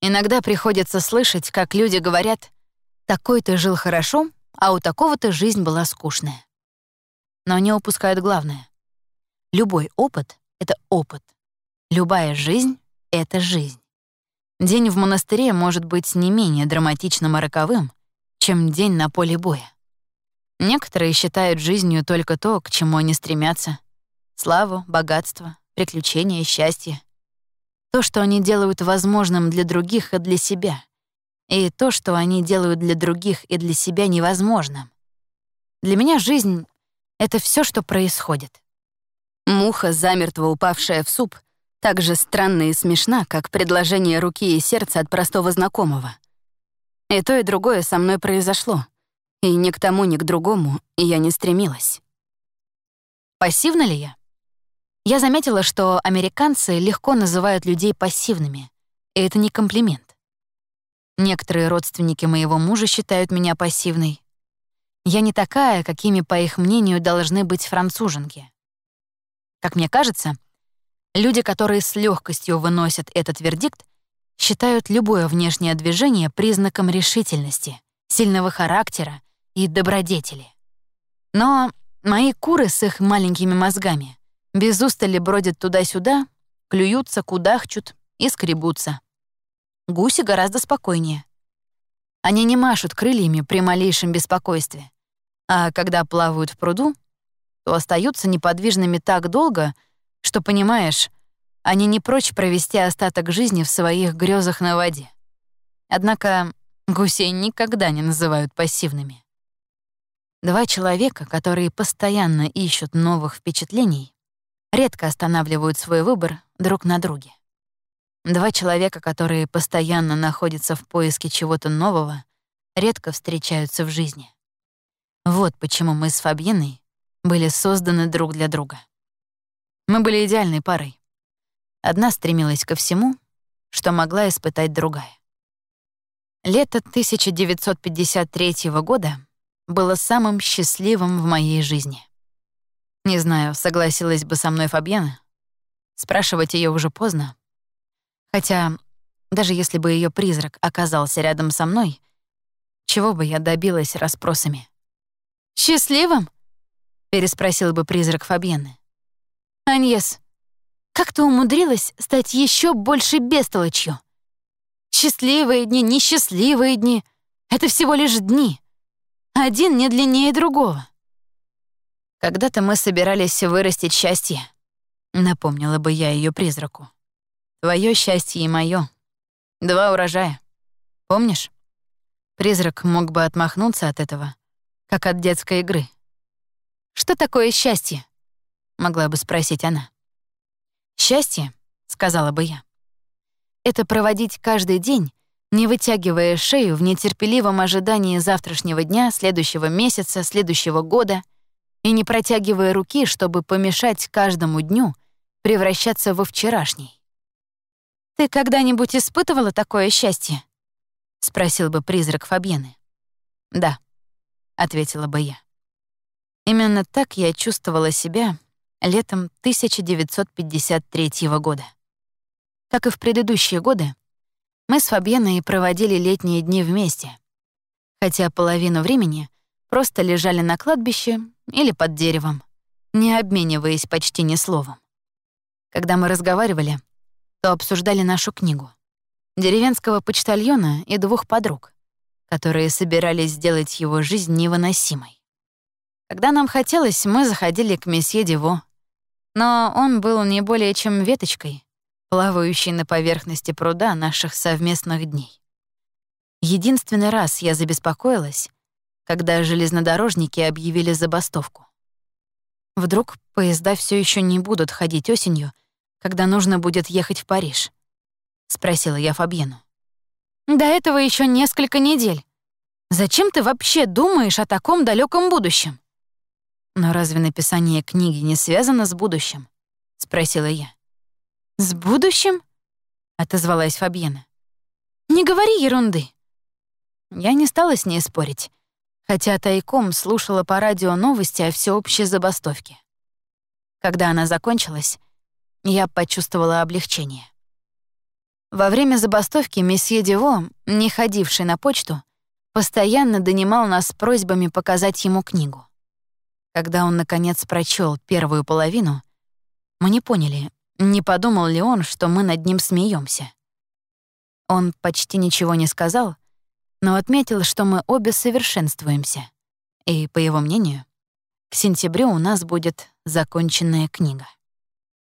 Иногда приходится слышать, как люди говорят «такой-то жил хорошо, а у такого-то жизнь была скучная». Но они упускают главное. Любой опыт — это опыт. Любая жизнь — это жизнь. День в монастыре может быть не менее драматичным и роковым, чем день на поле боя. Некоторые считают жизнью только то, к чему они стремятся — славу, богатство, приключения, счастье. То, что они делают возможным для других и для себя. И то, что они делают для других и для себя невозможным. Для меня жизнь — это все, что происходит. Муха, замертво упавшая в суп, так же странна и смешна, как предложение руки и сердца от простого знакомого. И то, и другое со мной произошло. И ни к тому, ни к другому я не стремилась. Пассивна ли я? Я заметила, что американцы легко называют людей пассивными, и это не комплимент. Некоторые родственники моего мужа считают меня пассивной. Я не такая, какими, по их мнению, должны быть француженки. Как мне кажется, люди, которые с легкостью выносят этот вердикт, считают любое внешнее движение признаком решительности, сильного характера и добродетели. Но мои куры с их маленькими мозгами без устали бродят туда-сюда, клюются, кудахчут и скребутся. Гуси гораздо спокойнее. Они не машут крыльями при малейшем беспокойстве, а когда плавают в пруду, то остаются неподвижными так долго, что, понимаешь, они не прочь провести остаток жизни в своих грезах на воде. Однако гусей никогда не называют пассивными. Два человека, которые постоянно ищут новых впечатлений, редко останавливают свой выбор друг на друге. Два человека, которые постоянно находятся в поиске чего-то нового, редко встречаются в жизни. Вот почему мы с Фабьеной были созданы друг для друга. Мы были идеальной парой. Одна стремилась ко всему, что могла испытать другая. Лето 1953 года было самым счастливым в моей жизни. Не знаю, согласилась бы со мной Фабьена. Спрашивать ее уже поздно. Хотя, даже если бы ее призрак оказался рядом со мной, чего бы я добилась расспросами? «Счастливым?» — переспросил бы призрак Фабьены. «Аньес, как ты умудрилась стать еще больше бестолочью? Счастливые дни, несчастливые дни — это всего лишь дни. Один не длиннее другого. Когда-то мы собирались вырастить счастье, напомнила бы я ее призраку. Твое счастье и мое. Два урожая. Помнишь? Призрак мог бы отмахнуться от этого, как от детской игры. «Что такое счастье?» — могла бы спросить она. «Счастье», — сказала бы я, — «это проводить каждый день, не вытягивая шею в нетерпеливом ожидании завтрашнего дня, следующего месяца, следующего года — и не протягивая руки, чтобы помешать каждому дню превращаться во вчерашний. «Ты когда-нибудь испытывала такое счастье?» — спросил бы призрак Фабьены. «Да», — ответила бы я. Именно так я чувствовала себя летом 1953 года. Как и в предыдущие годы, мы с Фабьеной проводили летние дни вместе, хотя половину времени просто лежали на кладбище или под деревом, не обмениваясь почти ни словом. Когда мы разговаривали, то обсуждали нашу книгу. Деревенского почтальона и двух подруг, которые собирались сделать его жизнь невыносимой. Когда нам хотелось, мы заходили к месье Диво, но он был не более чем веточкой, плавающей на поверхности пруда наших совместных дней. Единственный раз я забеспокоилась, когда железнодорожники объявили забастовку. Вдруг поезда все еще не будут ходить осенью, когда нужно будет ехать в Париж? Спросила я Фабьену. До этого еще несколько недель. Зачем ты вообще думаешь о таком далеком будущем? Но разве написание книги не связано с будущим? Спросила я. С будущим? Отозвалась Фабьена. Не говори ерунды. Я не стала с ней спорить хотя тайком слушала по радио новости о всеобщей забастовке. Когда она закончилась, я почувствовала облегчение. Во время забастовки месье Диво, не ходивший на почту, постоянно донимал нас с просьбами показать ему книгу. Когда он, наконец, прочел первую половину, мы не поняли, не подумал ли он, что мы над ним смеемся. Он почти ничего не сказал, но отметил, что мы обе совершенствуемся. И, по его мнению, к сентябрю у нас будет законченная книга.